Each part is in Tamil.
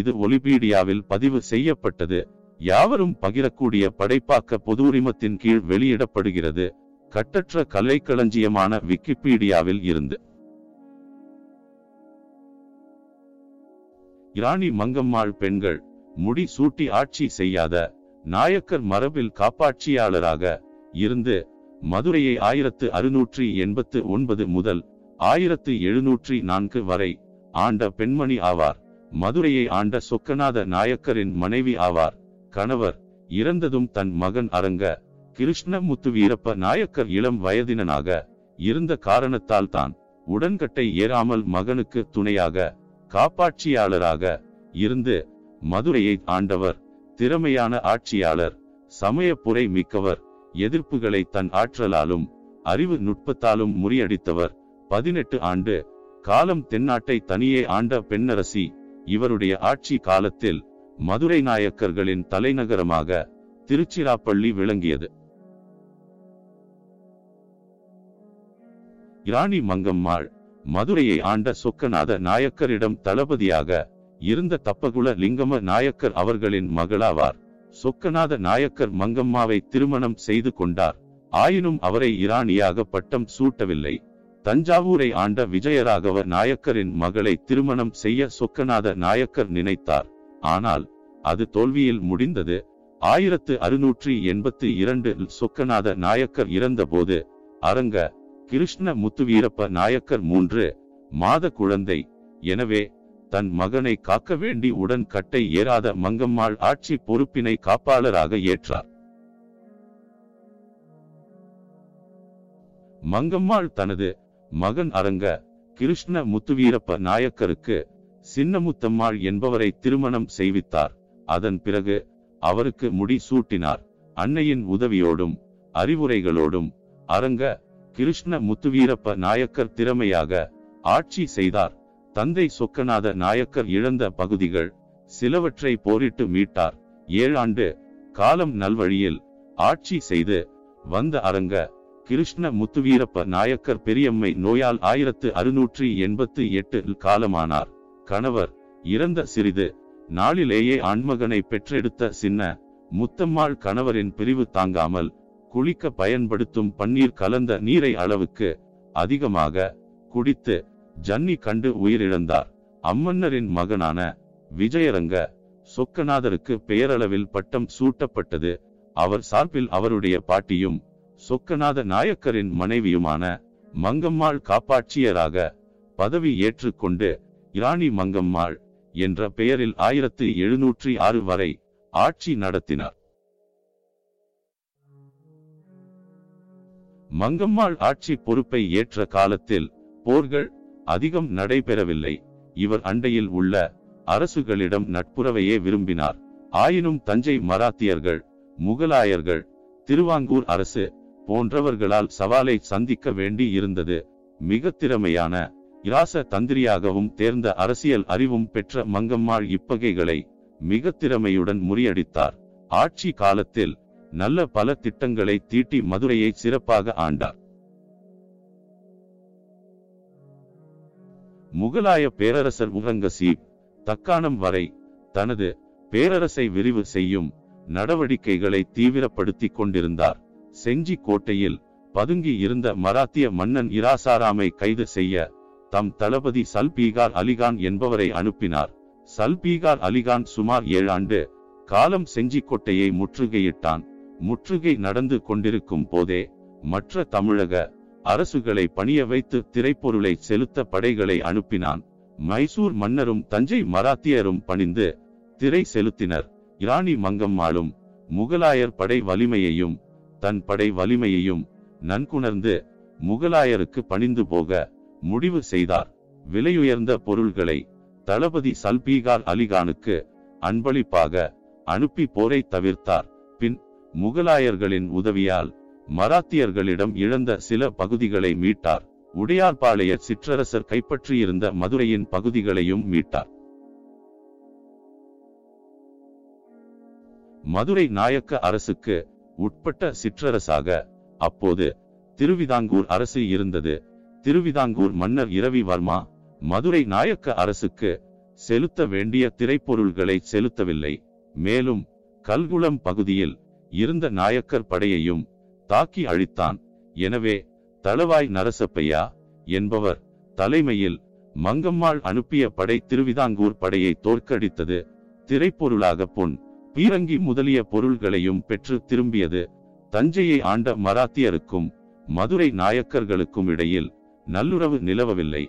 இது ஒலிபீடியாவில் பதிவு செய்யப்பட்டது. யாவரும் பகிரக்கூடிய படைப்பாக்க பொது உரிமத்தின் கீழ் வெளியிடப்படுகிறது. கட்டற்ற கலைக்களஞ்சியமான விக்கிபீடியாவில் இருந்து. இராணி மங்கம்மாள் பெண்கள் முடி சூட்டி ஆட்சி செய்யாத நாயக்கர் மரபில் காப்பாட்சியாளராக இருந்து மதுரையை ஆயிரத்து அறுநூற்றி எண்பத்து ஒன்பது முதல் ஆயிரத்து எழுநூற்றி நான்கு வரை ஆண்ட பெண்மணி ஆவார். மதுரையை ஆண்ட சொக்கநாத நாயக்கரின் மனைவி ஆவார். கணவர் இறந்ததும் தன் மகன் அரங்க கிருஷ்ணமுத்து வீரப்ப நாயக்கர் இளம் வயதினனாக இருந்த காரணத்தால் தான் உடன்கட்டை ஏறாமல் மகனுக்கு துணையாக காப்பாட்சியாளராக இருந்து மதுரையை ஆண்டவர் திறமையான ஆட்சியாளர் சமயப்புரை மிக்கவர் எதிர்ப்புகளை தன் ஆற்றலாலும் அறிவு நுட்பத்தாலும் முறியடித்தவர். பதினெட்டு ஆண்டு காலம் தென்னாட்டை தனியே ஆண்ட பெண்ணரசி இவருடைய ஆட்சி காலத்தில் மதுரை நாயக்கர்களின் தலைநகரமாக திருச்சிராப்பள்ளி விளங்கியது. இராணி மங்கம்மாள் மதுரையை ஆண்ட சொக்கநாத நாயக்கரிடம் தளபதியாக இருந்த தப்பகுல லிங்கம நாயக்கர் அவர்களின் மகளாவார். சொக்கநாத நாயக்கர் மங்கம்மாவை திருமணம் செய்து கொண்டார். ஆயினும் அவரை இராணியாக பட்டம் சூட்டவில்லை. தஞ்சாவூரை ஆண்ட விஜயராகவ நாயக்கரின் மகளை திருமணம் செய்ய சொக்கநாத நாயக்கர் நினைத்தார். ஆனால் அது தோல்வியில் முடிந்தது. ஆயிரத்து அறுநூற்றி எண்பத்தி இரண்டு சொக்கநாத நாயக்கர் இறந்தபோது அரங்க கிருஷ்ண முத்துவீரப்ப நாயக்கர் மூன்று மாத குழந்தை. எனவே தன் மகனை காக்க வேண்டி உடன் கட்டை ஏறாத மங்கம்மாள் ஆட்சி பொறுப்பினை காப்பாளராக ஏற்றார். மங்கம்மாள் தனது மகன் அரங்க கிருஷ்ண முத்துவீரப்ப நாயக்கருக்கு சின்னமுத்தம்மாள் என்பவரை திருமணம் செய்வித்தார். அதன் பிறகு அவருக்கு முடி சூட்டினார். அன்னையின் உதவியோடும் அறிவுரைகளோடும் அரங்க கிருஷ்ண முத்துவீரப்ப நாயக்கர் திறமையாக ஆட்சி செய்தார். தந்தை சொக்கநாத நாயக்கர் இழந்த பகுதிகள் சிலவற்றை போரிட்டு மீட்டார். ஏழாண்டு காலம் நல்வழியில் ஆட்சி செய்து வந்த அரங்க கிருஷ்ண முத்துவீரப்ப நாயக்கர் பெரியம்மை நோயால் ஆயிரத்து அறுநூற்றி எண்பத்து எட்டு காலமானார். கணவர் இறந்த சிறிது. நாளிலேயே ஆண்மகனை பெற்றெடுத்த சின்ன முத்தம்மாள் கணவரின் பிரிவு தாங்காமல் குளிக்க பயன்படுத்தும் பன்னீர் கலந்த நீரை அளவுக்கு அதிகமாக குடித்து ஜன்னி கண்டு உயிரிழந்தார். அம்மன்னரின் மகனான விஜயரங்க சொக்கநாதருக்கு பெயரளவில் பட்டம் சூட்டப்பட்டது. அவர் சார்பில் அவருடைய பாட்டியும் சொக்கநாத நாயக்கரின் மனைவியுமான மங்கம்மாள் காப்பாட்சியராக பதவி ஏற்றுக்கொண்டு இராணி மங்கம்மாள் என்ற பெயரில் ஆயிரத்து எழுநூற்றி ஆறு வரை ஆட்சி நடத்தினார். மங்கம்மாள் ஆட்சி பொறுப்பை ஏற்ற காலத்தில் போர்கள் அதிகம் நடைபெறவில்லை. இவர் அண்டையில் உள்ள அரசுகளிடம் நட்புறவையே விரும்பினார். ஆயினும் தஞ்சை மராத்தியர்கள் முகலாயர்கள் திருவாங்கூர் அரசு போன்றவர்களால் சவாலை சந்திக்க வேண்டி இருந்தது. மிக திறமையான இராச தந்திரியாகவும் தேர்ந்த அரசியல் அறிவும் பெற்ற மங்கம்மாள் இப்பகைகளை மிக திறமையுடன் முறியடித்தார். ஆட்சி காலத்தில் நல்ல பல திட்டங்களை தீட்டி மதுரையை சிறப்பாக ஆண்டார். முகலாய பேரரசர் உரங்கசீப் தக்கானம் வரை தனது பேரரசை விரிவு செய்யும் நடவடிக்கைகளை தீவிரப்படுத்திக் கொண்டிருந்தார். செஞ்சி கோட்டையில் பதுங்கி இருந்த மராத்திய மன்னன் இராசாராமை கைது செய்ய தம் தளபதி சல்பீகார் அலிகான் என்பவரை அனுப்பினார். சல்பீகார் அலிகான் சுமார் ஏழாண்டு காலம் செஞ்சி கோட்டையை முற்றுகையிட்டான். முற்றுகை நடந்து கொண்டிருக்கும் போதே மற்ற தமிழக அரசுகளை பணிய வைத்து திரைப்பொருளை செலுத்த படைகளை அனுப்பினான். மைசூர் மன்னரும் தஞ்சை மராத்தியரும் பணிந்து திரை செலுத்தினர். இராணி மங்கம்மாளும் முகலாயர் படை வலிமையையும் தன் படை வலிமையையும் நன்குணர்ந்து முகலாயருக்கு பணிந்து போக முடிவு செய்தார். விலையுயர்ந்த பொருள்களை தளபதி சல்பீகார் அலிகானுக்கு அன்பளிப்பாக அனுப்பி போரை தவிர்த்தார். பின் முகலாயர்களின் உதவியால் மராத்தியர்களிடம் இழந்த சில பகுதிகளை மீட்டார். உடையார்பாளைய சிற்றரசர் கைப்பற்றியிருந்த மதுரையின் பகுதிகளையும் மீட்டார். மதுரை நாயக்க அரசுக்கு உட்பட்ட சிற்றரசாக அப்போது திருவிதாங்கூர் அரசு இருந்தது. திருவிதாங்கூர் மன்னர் இரவி வர்மா மதுரை நாயக்க அரசுக்கு செலுத்த வேண்டிய திரைப்பொருள்களை செலுத்தவில்லை. மேலும் கல்குளம் பகுதியில் இருந்த நாயக்கர் படையையும் தாக்கி அழித்தான். எனவே தளவாய் நரசப்பையா என்பவர் தலைமையில் மங்கம்மாள் அனுப்பிய படை திருவிதாங்கூர் படையை தோற்கடித்தது. திரைப்பொருளாக பொன் பீரங்கி முதலிய பொருள்களையும் பெற்று திரும்பியது. தஞ்சையை ஆண்ட மராத்தியருக்கும் மதுரை நாயக்கர்களுக்கும் இடையில் நல்லுறவு நிலவவில்லை.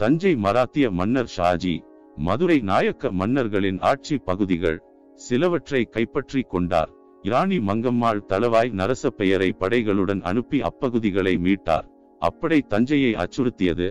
தஞ்சை மராத்திய மன்னர் ஷாஜி மதுரை நாயக்க மன்னர்களின் ஆட்சி பகுதிகள் சிலவற்றை கைப்பற்றி கொண்டார். இராணி மங்கம்மாள் தளவாய் நரச பெயரை படைகளுடன் அனுப்பி அப்பகுதிகளை மீட்டார். அப்படை தஞ்சையை அச்சுறுத்தியது.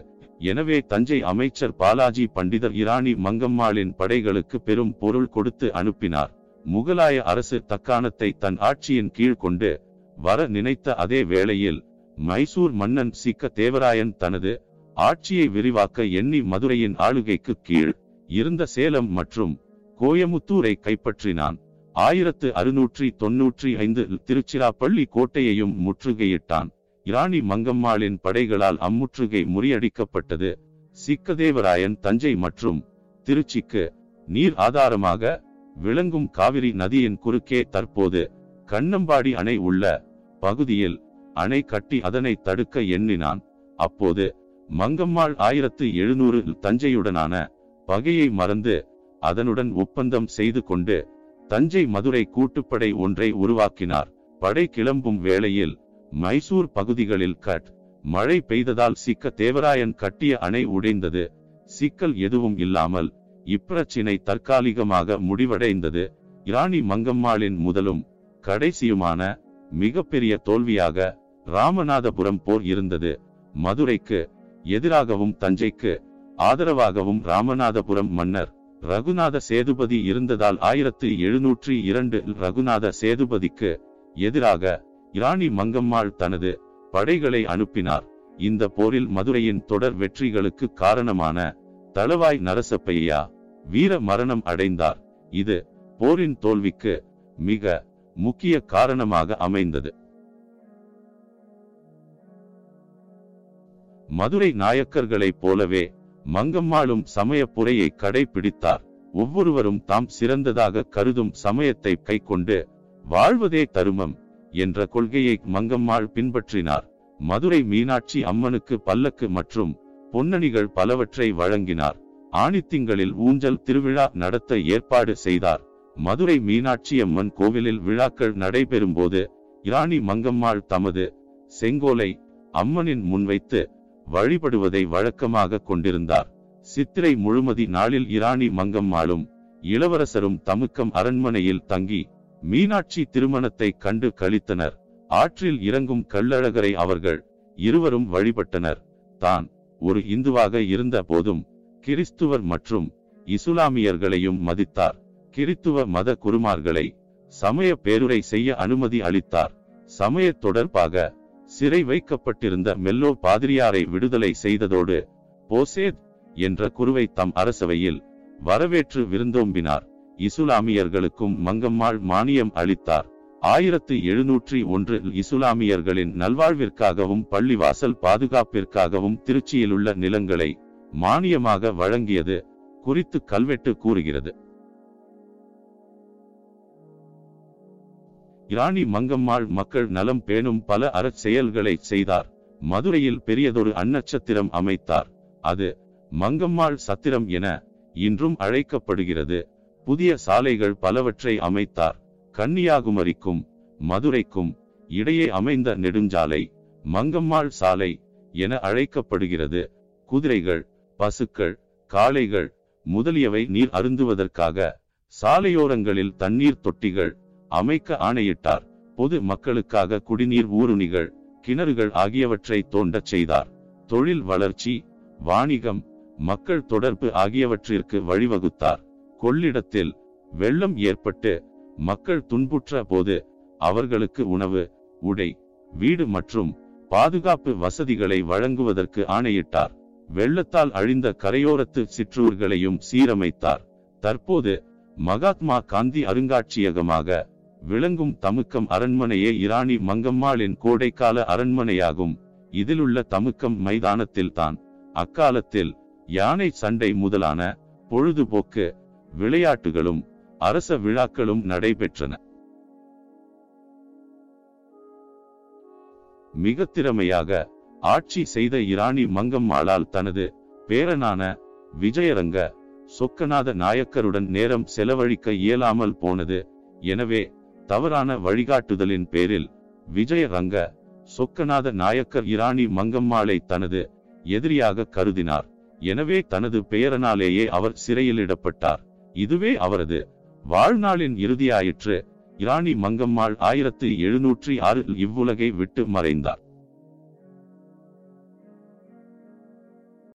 எனவே தஞ்சை அமைச்சர் பாலாஜி பண்டிதர் இராணி மங்கம்மாளின் படைகளுக்கு பெரும் பொருள் கொடுத்து அனுப்பினார். முகலாய அரசு தக்காணத்தை தன் ஆட்சியின் கீழ் கொண்டு வர நினைத்த அதே வேளையில் மைசூர் மன்னன் சிக்க தேவராயன் தனது ஆட்சியை விரிவாக்க எண்ணி மதுரையின் ஆளுகைக்கு கீழ் இருந்த சேலம் மற்றும் கோயமுத்தூரை கைப்பற்றினான். ஆயிரத்து அறுநூற்றி தொன்னூற்றி ஐந்து திருச்சிராப்பள்ளி கோட்டையையும் முற்றுகையிட்டான். இராணி மங்கம்மாளின் படைகளால் அம்முற்றுகை முறியடிக்கப்பட்டது. சிக்கதேவராயன் தஞ்சை மற்றும் திருச்சிக்கு நீர் ஆதாரமாக விளங்கும் காவிரி நதியின் குறுக்கே தற்போது கண்ணம்பாடி அணை உள்ள பகுதியில் அணை கட்டி அதனை தடுக்க எண்ணினான். அப்போது மங்கம்மாள் ஆயிரத்து எழுநூறு தஞ்சையுடனான பகையை மறந்து அதனுடன் ஒப்பந்தம் செய்து கொண்டு தஞ்சை மதுரை கூட்டுப்படை ஒன்றை உருவாக்கினார். படை கிளம்பும் வேளையில் மைசூர் பகுதிகளில் கட் மழை பெய்ததால் சிக்க தேவராயன் கட்டிய அணை உடைந்தது. சிக்கல் எதுவும் இல்லாமல் இப்பிரச்சினை தற்காலிகமாக முடிவடைந்தது. இராணி மங்கம்மாளின் முதலும் கடைசியுமான மிகப்பெரிய தோல்வியாக ராமநாதபுரம் போர் இருந்தது. மதுரைக்கு எதிராகவும் தஞ்சைக்கு ஆதரவாகவும் ராமநாதபுரம் மன்னர் ரகுநாத சேதுபதி இருந்ததால் ஆயிரத்து எழுநூற்றி இரண்டு ரகுநாத சேதுபதிக்கு எதிராக இராணி மங்கம்மாள் தனது படைகளை அனுப்பினார். இந்த போரில் மதுரையின் தொடர் வெற்றிகளுக்கு காரணமான தளவாய் நரசப்பையா வீர மரணம் அடைந்தார். இது போரின் தோல்விக்கு மிக முக்கிய காரணமாக அமைந்தது. மதுரை நாயக்கர்களைப் போலவே மங்கம்மாளும் சமயப்புரையை கடைபிடித்தார். ஒவ்வொருவரும் தாம் சிறந்ததாக கருதும் சமயத்தை கைக்கொண்டு வாழ்வதே தருமம் என்ற கொள்கையை மங்கம்மாள் பின்பற்றினார். மதுரை மீனாட்சி அம்மனுக்கு பல்லக்கு மற்றும் பொன்னணிகள் பலவற்றை வழங்கினார். ஆணித்திங்களில் ஊஞ்சல் திருவிழா நடத்த ஏற்பாடு செய்தார். மதுரை மீனாட்சியம்மன் கோவிலில் விழாக்கள் நடைபெறும்போது இராணி மங்கம்மாள் தமது செங்கோலை அம்மனின் முன்வைத்து வழிபடுவதை வழக்கமாக கொண்டிருந்தார். சித்திரை முழுமதி நாளில் இராணி மங்கம்மாளும் இளவரசரும் தமுக்கம் அரண்மனையில் தங்கி மீனாட்சி திருமணத்தை கண்டு கழித்தனர் ஆற்றில் இறங்கும் கள்ளழகரை அவர்கள் இருவரும் வழிபட்டனர். தான் ஒரு இந்துவாக இருந்த போதும் கிறிஸ்துவர் மற்றும் இசுலாமியர்களையும் மதித்தார். கிறித்துவ மத குருமார்களை சமய பேருரை செய்ய அனுமதி அளித்தார். சமய தொடர்பாக சிறை வைக்கப்பட்டிருந்த மெல்லோ பாதிரியாரை விடுதலை செய்ததோடு போசேத் என்ற குருவை தம் அரசவையில் வரவேற்று விருந்தோம்பினார். இசுலாமியர்களுக்கும் மங்கம்மாள் மானியம் அளித்தார். ஆயிரத்து எழுநூற்றி ஒன்றில் இசுலாமியர்களின் நல்வாழ்விற்காகவும் பள்ளிவாசல் பாதுகாப்பிற்காகவும் திருச்சியிலுள்ள நிலங்களை மானியமாக வழங்கியது குறித்து கல்வெட்டு கூறுகிறது. இராணி மங்கம்மாள் மக்கள் நலம் பேணும் பல அறச் செயல்களை செய்தார். மதுரையில் பெரியதொரு அன்னச்சத்திரம் அமைத்தார். அது மங்கம்மாள் சத்திரம் என இன்றும் அழைக்கப்படுகிறது. புதிய சாலைகள் பலவற்றை அமைத்தார். கன்னியாகுமரிக்கும் மதுரைக்கும் இடையே அமைந்த நெடுஞ்சாலை மங்கம்மாள் சாலை என அழைக்கப்படுகிறது. குதிரைகள் பசுக்கள் காளைகள் முதலியவை நீர் அருந்துவதற்காக சாலையோரங்களில் தண்ணீர் தொட்டிகள் அமைக்க ஆணையிட்டார். பொது மக்களுக்காக குடிநீர் ஊருணிகள் கிணறுகள் ஆகியவற்றை தோண்டச் செய்தார். தொழில் வளர்ச்சி வாணிகம் மக்கள் தொடர்பு ஆகியவற்றிற்கு வழிவகுத்தார். கொள்ளிடத்தில் வெள்ளம் ஏற்பட்டு மக்கள் துன்புற்ற போது அவர்களுக்கு உணவு உடை வீடு மற்றும் பாதுகாப்பு வசதிகளை வழங்குவதற்கு ஆணையிட்டார். வெள்ளத்தால் அழிந்த கரையோரத்து சிற்றூர்களையும் சீரமைத்தார். தற்போது மகாத்மா காந்தி அருங்காட்சியகமாக விளங்கும் தமுக்கம் அரண்மனையே இராணி மங்கம்மாளின் கோடைக்கால அரண்மனையாகும். இதிலுள்ள தமுக்கம் மைதானத்தில்தான். அக்காலத்தில் யானை சண்டை முதலான பொழுதுபோக்கு விளையாட்டுகளும் அரச விழாக்களும் நடைபெற்றன. மிக திறமையாக ஆட்சி செய்த இராணி மங்கம்மாளால் தனது பேரனான விஜயரங்க சொக்கநாத நாயக்கருடன் நேரம் செலவழிக்க இயலாமல் போனது. எனவே தவறான வழிகாட்டுதலின் பேரில் விஜயரங்க சொக்கநாத நாயக்கர் இராணி மங்கம்மாளை தனது எதிரியாக கருதினார். எனவே தனது பெயரனாலேயே அவர் சிறையிலிடப்பட்டார். இதுவே அவரது வாழ்நாளின் இறுதியாயிற்று. இராணி மங்கம்மாள் ஆயிரத்து எழுநூற்றி ஆறில் இவ்வுலகை விட்டு மறைந்தார்.